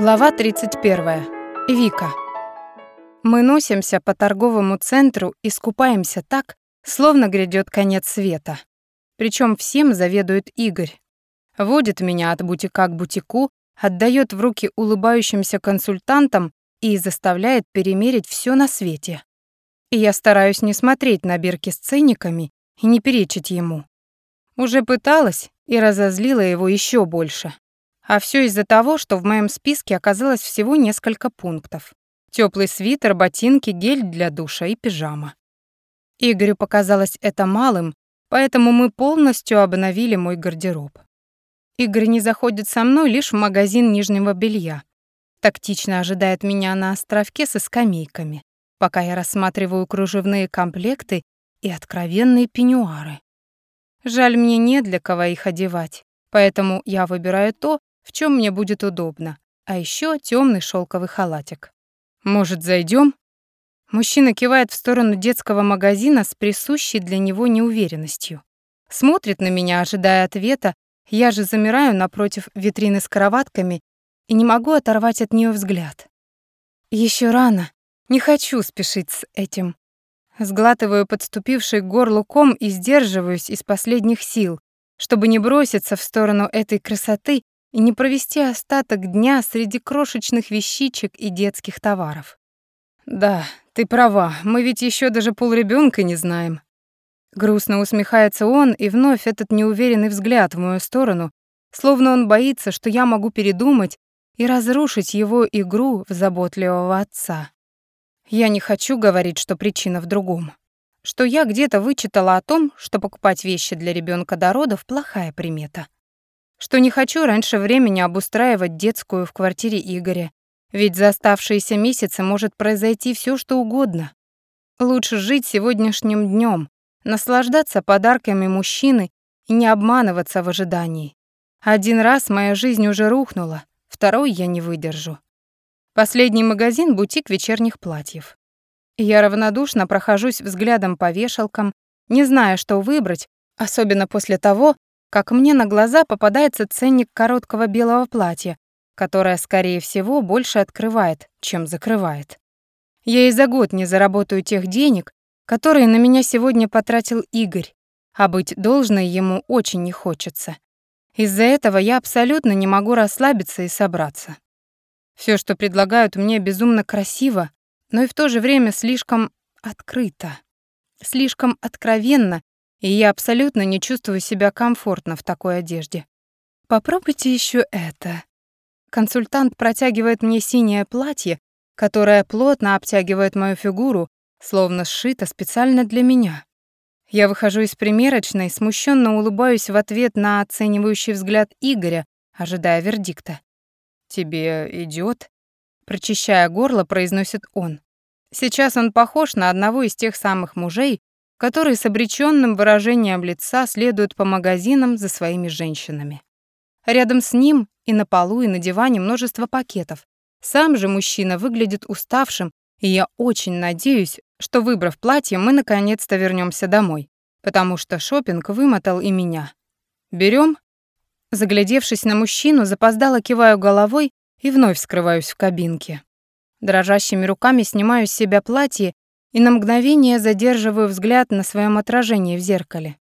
Глава 31. Вика. Мы носимся по торговому центру и скупаемся так, словно грядет конец света. Причем всем заведует Игорь. Водит меня от бутика к бутику, отдает в руки улыбающимся консультантам и заставляет перемерить все на свете. И я стараюсь не смотреть на бирки с ценниками и не перечить ему. Уже пыталась и разозлила его еще больше. А все из-за того, что в моем списке оказалось всего несколько пунктов. Теплый свитер, ботинки, гель для душа и пижама. Игорю показалось это малым, поэтому мы полностью обновили мой гардероб. Игорь не заходит со мной лишь в магазин нижнего белья. Тактично ожидает меня на островке со скамейками, пока я рассматриваю кружевные комплекты и откровенные пеньюары. Жаль, мне не для кого их одевать, поэтому я выбираю то, в чем мне будет удобно, а еще темный шелковый халатик. Может, зайдем? Мужчина кивает в сторону детского магазина с присущей для него неуверенностью. Смотрит на меня, ожидая ответа, я же замираю напротив витрины с кроватками и не могу оторвать от нее взгляд. Еще рано, не хочу спешить с этим. Сглатываю подступивший к горлу ком и сдерживаюсь из последних сил, чтобы не броситься в сторону этой красоты и не провести остаток дня среди крошечных вещичек и детских товаров. Да, ты права, мы ведь еще даже полребенка не знаем. Грустно усмехается он, и вновь этот неуверенный взгляд в мою сторону, словно он боится, что я могу передумать и разрушить его игру в заботливого отца. Я не хочу говорить, что причина в другом. Что я где-то вычитала о том, что покупать вещи для ребенка до родов — плохая примета что не хочу раньше времени обустраивать детскую в квартире Игоря, ведь за оставшиеся месяцы может произойти все, что угодно. Лучше жить сегодняшним днем, наслаждаться подарками мужчины и не обманываться в ожидании. Один раз моя жизнь уже рухнула, второй я не выдержу. Последний магазин — бутик вечерних платьев. Я равнодушно прохожусь взглядом по вешалкам, не зная, что выбрать, особенно после того, как мне на глаза попадается ценник короткого белого платья, которое, скорее всего, больше открывает, чем закрывает. Я и за год не заработаю тех денег, которые на меня сегодня потратил Игорь, а быть должной ему очень не хочется. Из-за этого я абсолютно не могу расслабиться и собраться. Все, что предлагают мне, безумно красиво, но и в то же время слишком открыто, слишком откровенно и я абсолютно не чувствую себя комфортно в такой одежде. Попробуйте еще это. Консультант протягивает мне синее платье, которое плотно обтягивает мою фигуру, словно сшито специально для меня. Я выхожу из примерочной, смущенно улыбаюсь в ответ на оценивающий взгляд Игоря, ожидая вердикта. «Тебе идет? прочищая горло, произносит он. Сейчас он похож на одного из тех самых мужей, которые с обречённым выражением лица следуют по магазинам за своими женщинами. Рядом с ним и на полу, и на диване множество пакетов. Сам же мужчина выглядит уставшим, и я очень надеюсь, что, выбрав платье, мы наконец-то вернёмся домой, потому что шопинг вымотал и меня. Берём? Заглядевшись на мужчину, запоздало киваю головой и вновь скрываюсь в кабинке. Дрожащими руками снимаю с себя платье и на мгновение задерживаю взгляд на своем отражении в зеркале.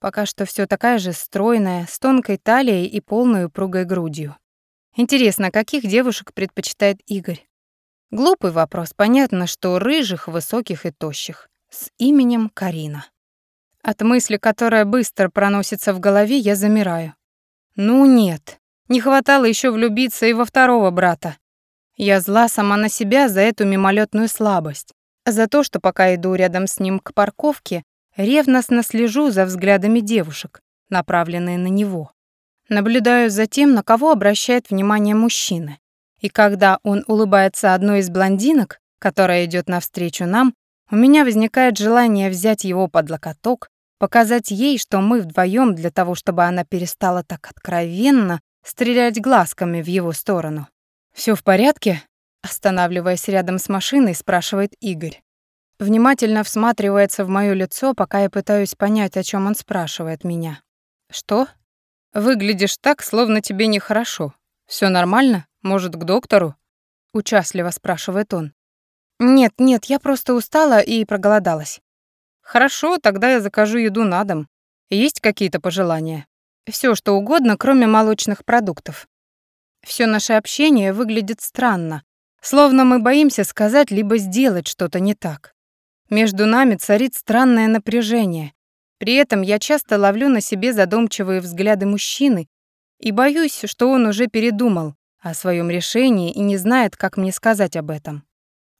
Пока что все такая же стройная, с тонкой талией и полной упругой грудью. Интересно, каких девушек предпочитает Игорь? Глупый вопрос, понятно, что рыжих, высоких и тощих. С именем Карина. От мысли, которая быстро проносится в голове, я замираю. Ну нет, не хватало еще влюбиться и во второго брата. Я зла сама на себя за эту мимолетную слабость за то, что пока иду рядом с ним к парковке, ревностно слежу за взглядами девушек, направленные на него. Наблюдаю за тем, на кого обращает внимание мужчина. И когда он улыбается одной из блондинок, которая идет навстречу нам, у меня возникает желание взять его под локоток, показать ей, что мы вдвоем для того, чтобы она перестала так откровенно стрелять глазками в его сторону. Все в порядке?» Останавливаясь рядом с машиной, спрашивает Игорь. Внимательно всматривается в моё лицо, пока я пытаюсь понять, о чём он спрашивает меня. «Что?» «Выглядишь так, словно тебе нехорошо», Все нормально? Может, к доктору?» — участливо спрашивает он. «Нет, нет, я просто устала и проголодалась». «Хорошо, тогда я закажу еду на дом. Есть какие-то пожелания?» Все, что угодно, кроме молочных продуктов. Все наше общение выглядит странно, словно мы боимся сказать либо сделать что-то не так. Между нами царит странное напряжение. При этом я часто ловлю на себе задумчивые взгляды мужчины и боюсь, что он уже передумал о своем решении и не знает, как мне сказать об этом.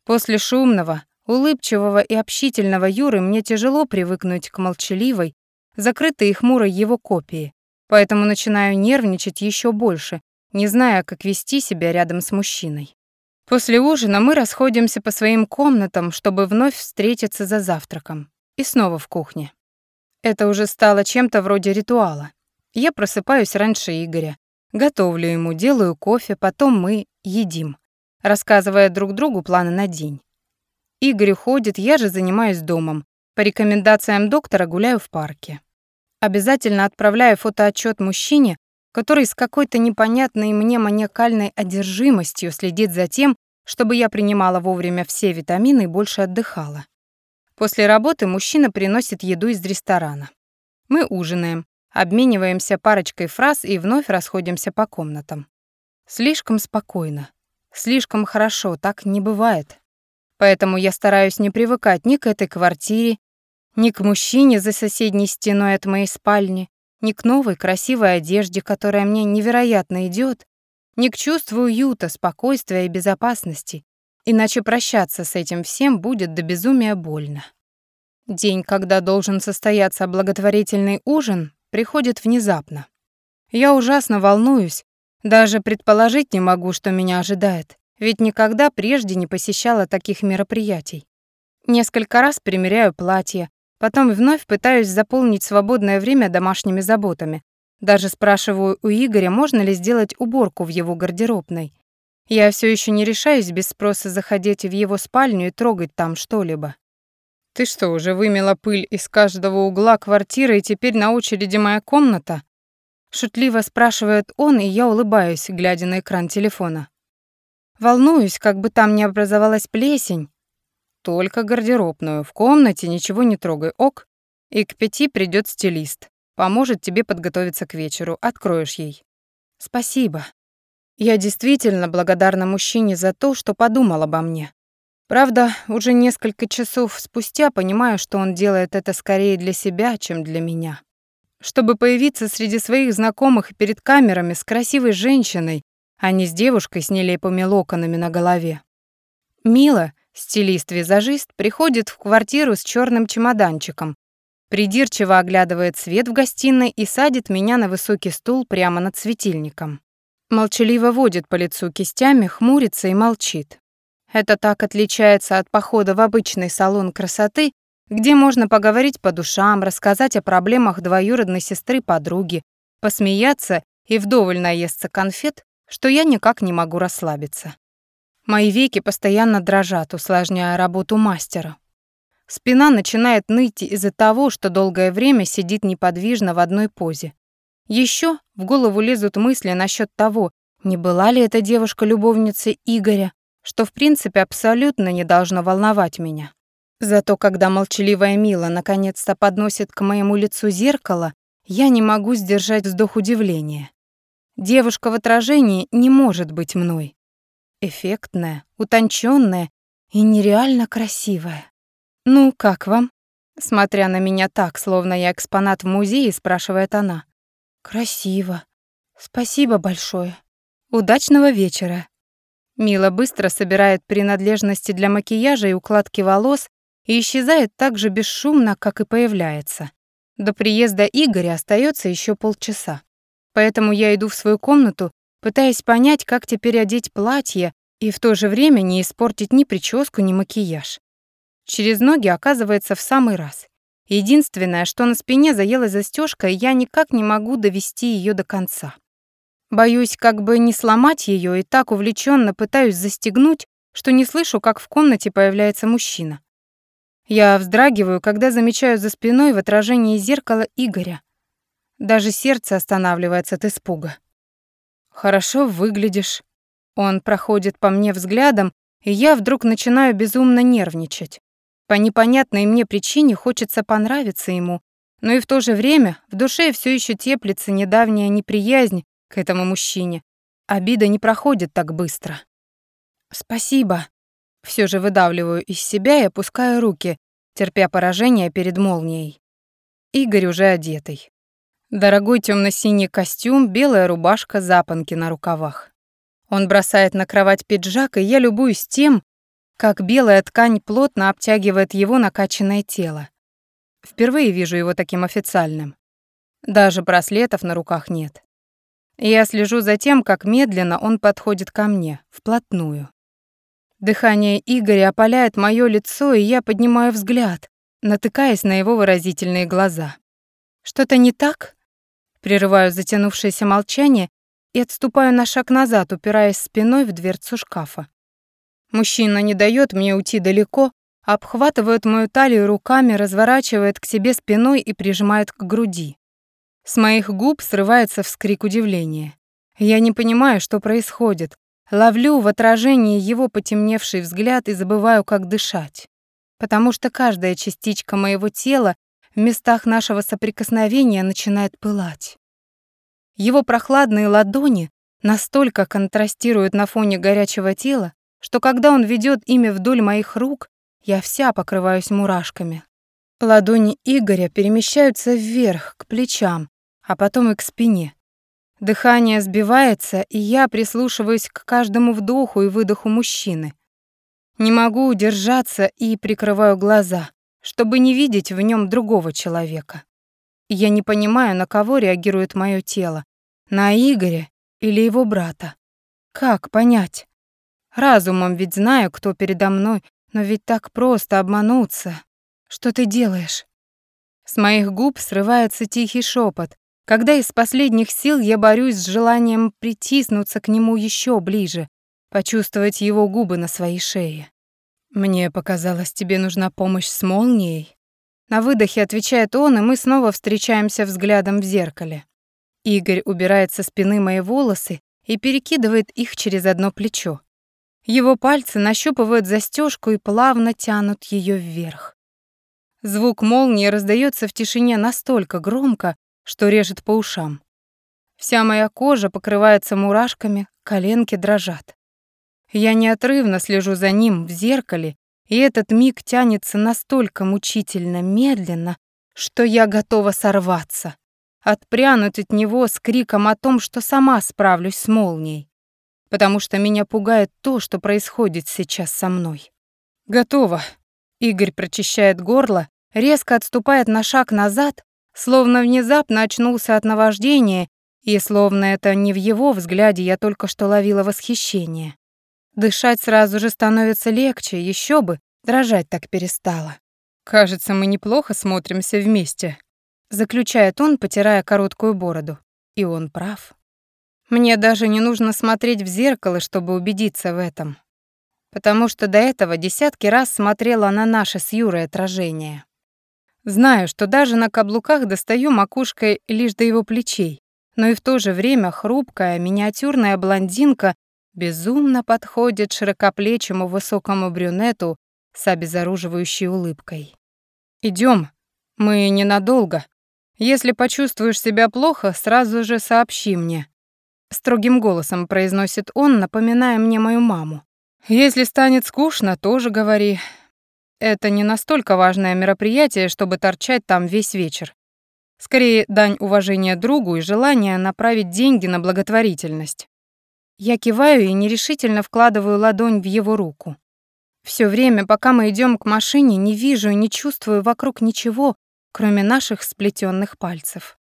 После шумного, улыбчивого и общительного Юры мне тяжело привыкнуть к молчаливой, закрытой и хмурой его копии, поэтому начинаю нервничать еще больше, не зная, как вести себя рядом с мужчиной. После ужина мы расходимся по своим комнатам, чтобы вновь встретиться за завтраком. И снова в кухне. Это уже стало чем-то вроде ритуала. Я просыпаюсь раньше Игоря, готовлю ему, делаю кофе, потом мы едим, рассказывая друг другу планы на день. Игорь уходит, я же занимаюсь домом. По рекомендациям доктора гуляю в парке. Обязательно отправляю фотоотчет мужчине, который с какой-то непонятной мне маниакальной одержимостью следит за тем, чтобы я принимала вовремя все витамины и больше отдыхала. После работы мужчина приносит еду из ресторана. Мы ужинаем, обмениваемся парочкой фраз и вновь расходимся по комнатам. Слишком спокойно, слишком хорошо, так не бывает. Поэтому я стараюсь не привыкать ни к этой квартире, ни к мужчине за соседней стеной от моей спальни, ни к новой красивой одежде, которая мне невероятно идет, ни к чувству уюта, спокойствия и безопасности, иначе прощаться с этим всем будет до безумия больно. День, когда должен состояться благотворительный ужин, приходит внезапно. Я ужасно волнуюсь, даже предположить не могу, что меня ожидает, ведь никогда прежде не посещала таких мероприятий. Несколько раз примеряю платье, Потом вновь пытаюсь заполнить свободное время домашними заботами. Даже спрашиваю у Игоря, можно ли сделать уборку в его гардеробной. Я все еще не решаюсь без спроса заходить в его спальню и трогать там что-либо. «Ты что, уже вымела пыль из каждого угла квартиры, и теперь на очереди моя комната?» Шутливо спрашивает он, и я улыбаюсь, глядя на экран телефона. Волнуюсь, как бы там не образовалась плесень, только гардеробную. В комнате ничего не трогай, ок? И к пяти придет стилист. Поможет тебе подготовиться к вечеру. Откроешь ей. Спасибо. Я действительно благодарна мужчине за то, что подумал обо мне. Правда, уже несколько часов спустя понимаю, что он делает это скорее для себя, чем для меня. Чтобы появиться среди своих знакомых перед камерами с красивой женщиной, а не с девушкой с нелепыми локонами на голове. Мило, Стилист-визажист приходит в квартиру с черным чемоданчиком, придирчиво оглядывает свет в гостиной и садит меня на высокий стул прямо над светильником. Молчаливо водит по лицу кистями, хмурится и молчит. Это так отличается от похода в обычный салон красоты, где можно поговорить по душам, рассказать о проблемах двоюродной сестры подруги, посмеяться и вдоволь наесться конфет, что я никак не могу расслабиться. Мои веки постоянно дрожат, усложняя работу мастера. Спина начинает ныть из-за того, что долгое время сидит неподвижно в одной позе. Еще в голову лезут мысли насчет того, не была ли эта девушка любовницей Игоря, что в принципе абсолютно не должно волновать меня. Зато когда молчаливая Мила наконец-то подносит к моему лицу зеркало, я не могу сдержать вздох удивления. Девушка в отражении не может быть мной эффектная, утонченная и нереально красивая. «Ну, как вам?» Смотря на меня так, словно я экспонат в музее, спрашивает она. «Красиво. Спасибо большое. Удачного вечера». Мила быстро собирает принадлежности для макияжа и укладки волос и исчезает так же бесшумно, как и появляется. До приезда Игоря остается еще полчаса. Поэтому я иду в свою комнату пытаясь понять, как теперь одеть платье и в то же время не испортить ни прическу, ни макияж. Через ноги оказывается в самый раз. Единственное, что на спине заелась застежка, и я никак не могу довести ее до конца. Боюсь, как бы не сломать ее, и так увлеченно пытаюсь застегнуть, что не слышу, как в комнате появляется мужчина. Я вздрагиваю, когда замечаю за спиной в отражении зеркала Игоря. Даже сердце останавливается от испуга. Хорошо выглядишь». Он проходит по мне взглядом, и я вдруг начинаю безумно нервничать. По непонятной мне причине хочется понравиться ему, но и в то же время в душе все еще теплится недавняя неприязнь к этому мужчине. Обида не проходит так быстро. «Спасибо». Все же выдавливаю из себя и опускаю руки, терпя поражение перед молнией. Игорь уже одетый. Дорогой темно-синий костюм, белая рубашка, запонки на рукавах. Он бросает на кровать пиджак, и я любуюсь тем, как белая ткань плотно обтягивает его накачанное тело. Впервые вижу его таким официальным. Даже браслетов на руках нет. Я слежу за тем, как медленно он подходит ко мне, вплотную. Дыхание Игоря опаляет моё лицо, и я поднимаю взгляд, натыкаясь на его выразительные глаза. «Что-то не так?» Прерываю затянувшееся молчание и отступаю на шаг назад, упираясь спиной в дверцу шкафа. Мужчина не дает мне уйти далеко, обхватывает мою талию руками, разворачивает к себе спиной и прижимает к груди. С моих губ срывается вскрик удивления. Я не понимаю, что происходит. Ловлю в отражении его потемневший взгляд и забываю, как дышать. Потому что каждая частичка моего тела в местах нашего соприкосновения начинает пылать. Его прохладные ладони настолько контрастируют на фоне горячего тела, что когда он ведет ими вдоль моих рук, я вся покрываюсь мурашками. Ладони Игоря перемещаются вверх, к плечам, а потом и к спине. Дыхание сбивается, и я прислушиваюсь к каждому вдоху и выдоху мужчины. Не могу удержаться и прикрываю глаза, чтобы не видеть в нем другого человека. Я не понимаю, на кого реагирует мое тело, на Игоря или его брата. Как понять? Разумом ведь знаю, кто передо мной, но ведь так просто обмануться. Что ты делаешь? С моих губ срывается тихий шепот, когда из последних сил я борюсь с желанием притиснуться к нему еще ближе, почувствовать его губы на своей шее. «Мне показалось, тебе нужна помощь с молнией?» На выдохе отвечает он, и мы снова встречаемся взглядом в зеркале. Игорь убирает со спины мои волосы и перекидывает их через одно плечо. Его пальцы нащупывают застежку и плавно тянут ее вверх. Звук молнии раздается в тишине настолько громко, что режет по ушам. Вся моя кожа покрывается мурашками, коленки дрожат. Я неотрывно слежу за ним в зеркале, и этот миг тянется настолько мучительно медленно, что я готова сорваться, отпрянуть от него с криком о том, что сама справлюсь с молнией, потому что меня пугает то, что происходит сейчас со мной. Готово. Игорь прочищает горло, резко отступает на шаг назад, словно внезапно очнулся от наваждения, и словно это не в его взгляде я только что ловила восхищение. Дышать сразу же становится легче, еще бы, дрожать так перестала. Кажется, мы неплохо смотримся вместе, заключает он, потирая короткую бороду. И он прав. Мне даже не нужно смотреть в зеркало, чтобы убедиться в этом. Потому что до этого десятки раз смотрела на наше с Юрой отражение. Знаю, что даже на каблуках достаю макушкой лишь до его плечей, но и в то же время хрупкая, миниатюрная блондинка безумно подходит широкоплечему высокому брюнету с обезоруживающей улыбкой. Идем, мы ненадолго. Если почувствуешь себя плохо, сразу же сообщи мне. Строгим голосом произносит он, напоминая мне мою маму. Если станет скучно, тоже говори. Это не настолько важное мероприятие, чтобы торчать там весь вечер. Скорее, дань уважения другу и желание направить деньги на благотворительность. Я киваю и нерешительно вкладываю ладонь в его руку. Все время, пока мы идем к машине, не вижу и не чувствую вокруг ничего, кроме наших сплетенных пальцев.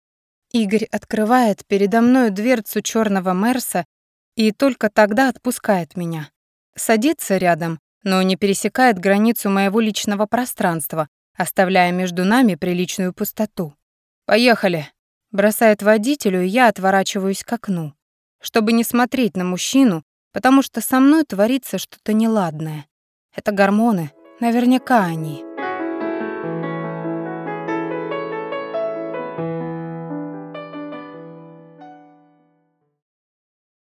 Игорь открывает передо мной дверцу черного Мерса и только тогда отпускает меня. Садится рядом, но не пересекает границу моего личного пространства, оставляя между нами приличную пустоту. «Поехали», — бросает водителю, и я отворачиваюсь к окну чтобы не смотреть на мужчину, потому что со мной творится что-то неладное. Это гормоны, наверняка они.